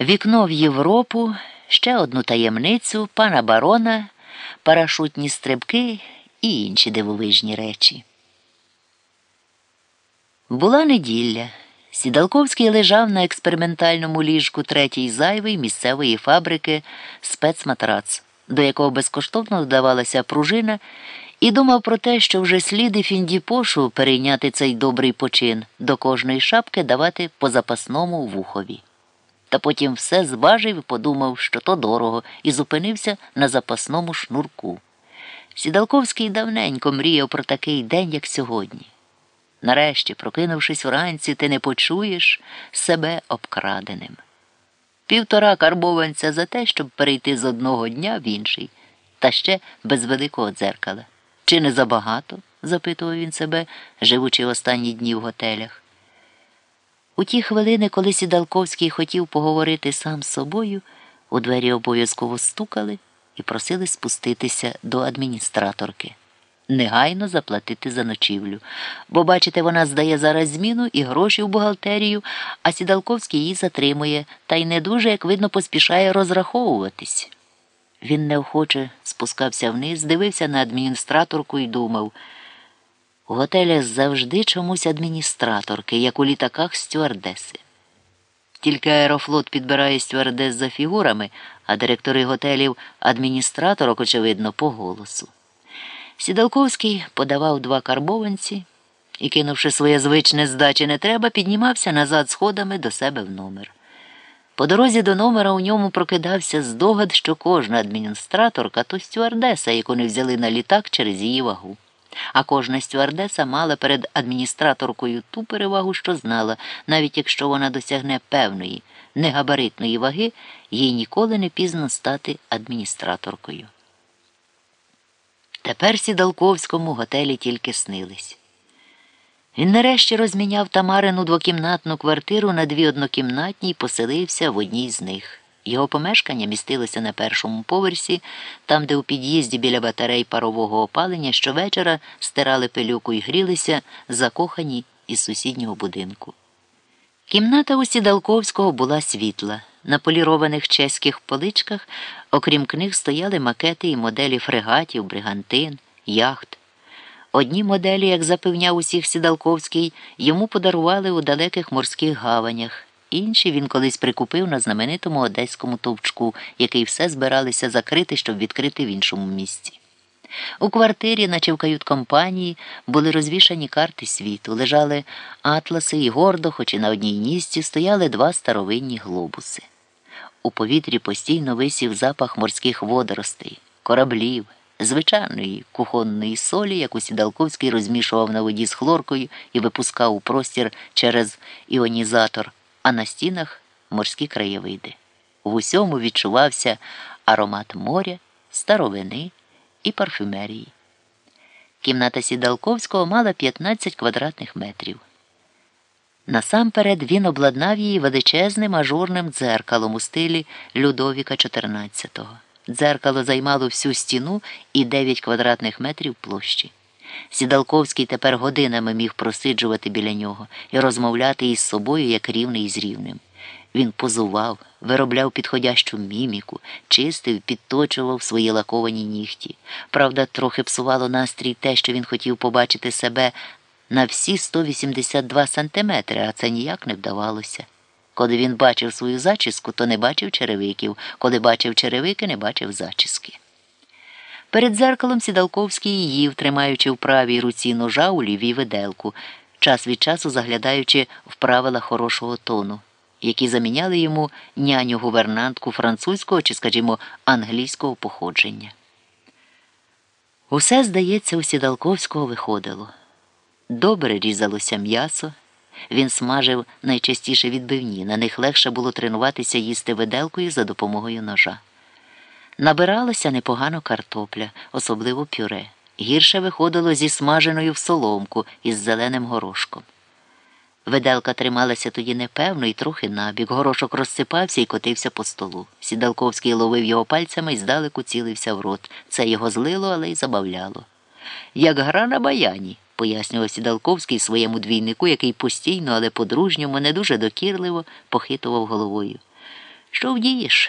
Вікно в Європу, ще одну таємницю, пана барона, парашутні стрибки і інші дивовижні речі. Була неділя. Сідалковський лежав на експериментальному ліжку третій зайвий місцевої фабрики спецматрац, до якого безкоштовно додавалася пружина, і думав про те, що вже сліди Фіндіпошу перейняти цей добрий почин, до кожної шапки давати по запасному вухові. Та потім все зважив і подумав, що то дорого, і зупинився на запасному шнурку. Сідалковський давненько мріяв про такий день, як сьогодні. Нарешті, прокинувшись вранці, ти не почуєш себе обкраденим. Півтора карбованця за те, щоб перейти з одного дня в інший, та ще без великого дзеркала. Чи не забагато? запитував він себе, живучи останні дні в готелях. У ті хвилини, коли Сідалковський хотів поговорити сам з собою, у двері обов'язково стукали і просили спуститися до адміністраторки. Негайно заплатити за ночівлю, бо, бачите, вона здає зараз зміну і гроші в бухгалтерію, а Сідалковський її затримує та й не дуже, як видно, поспішає розраховуватись. Він неохоче спускався вниз, дивився на адміністраторку і думав. У готелях завжди чомусь адміністраторки, як у літаках стюардеси. Тільки аерофлот підбирає стюардес за фігурами, а директори готелів адміністраторок, очевидно, по голосу. Сідалковський подавав два карбованці і, кинувши своє звичне здачі не треба, піднімався назад сходами до себе в номер. По дорозі до номера у ньому прокидався здогад, що кожна адміністраторка то стюардеса, яку не взяли на літак через її вагу. А кожна стюардеса мала перед адміністраторкою ту перевагу, що знала, навіть якщо вона досягне певної, негабаритної ваги, їй ніколи не пізно стати адміністраторкою. Тепер Сідалковському готелі тільки снились. Він нарешті розміняв Тамарину двокімнатну квартиру на дві однокімнатні і поселився в одній з них. Його помешкання містилося на першому поверсі, там, де у під'їзді біля батарей парового опалення щовечора стирали пилюку і грілися, закохані із сусіднього будинку. Кімната у Сідалковського була світла. На полірованих чеських поличках, окрім книг, стояли макети і моделі фрегатів, бригантин, яхт. Одні моделі, як запевняв усіх Сідалковський, йому подарували у далеких морських гаванях. Інші він колись прикупив на знаменитому одеському товчку, який все збиралися закрити, щоб відкрити в іншому місці. У квартирі, наче в кают-компанії, були розвішані карти світу, лежали атласи і гордо, хоч і на одній нісці, стояли два старовинні глобуси. У повітрі постійно висів запах морських водоростей, кораблів, звичайної кухонної солі, яку Сідалковський розмішував на воді з хлоркою і випускав у простір через іонізатор, а на стінах морські краєвиди. В усьому відчувався аромат моря, старовини і парфюмерії. Кімната Сідалковського мала 15 квадратних метрів. Насамперед він обладнав її величезним ажурним дзеркалом у стилі Людовіка XIV. Дзеркало займало всю стіну і 9 квадратних метрів площі. Сідалковський тепер годинами міг просиджувати біля нього і розмовляти із собою як рівний з рівним. Він позував, виробляв підходящу міміку, чистив, підточував свої лаковані нігті. Правда, трохи псувало настрій те, що він хотів побачити себе на всі 182 сантиметри, а це ніяк не вдавалося. Коли він бачив свою зачіску, то не бачив черевиків, коли бачив черевики, не бачив зачіски. Перед зеркалом Сідалковський їв, тримаючи в правій руці ножа у лівій виделку, час від часу заглядаючи в правила хорошого тону, які заміняли йому няню гувернантку французького чи, скажімо, англійського походження. Усе, здається, у Сідалковського виходило. Добре різалося м'ясо. Він смажив найчастіше відбивні, на них легше було тренуватися їсти виделкою за допомогою ножа. Набиралася непогано картопля, особливо пюре. Гірше виходило зі смаженою в соломку із зеленим горошком. Виделка трималася тоді непевно і трохи набік. Горошок розсипався і котився по столу. Сідалковський ловив його пальцями і здалеку цілився в рот. Це його злило, але й забавляло. Як гра на баяні, пояснював Сідалковський своєму двійнику, який постійно, але по-дружньому, не дуже докірливо похитував головою. Що вдієш?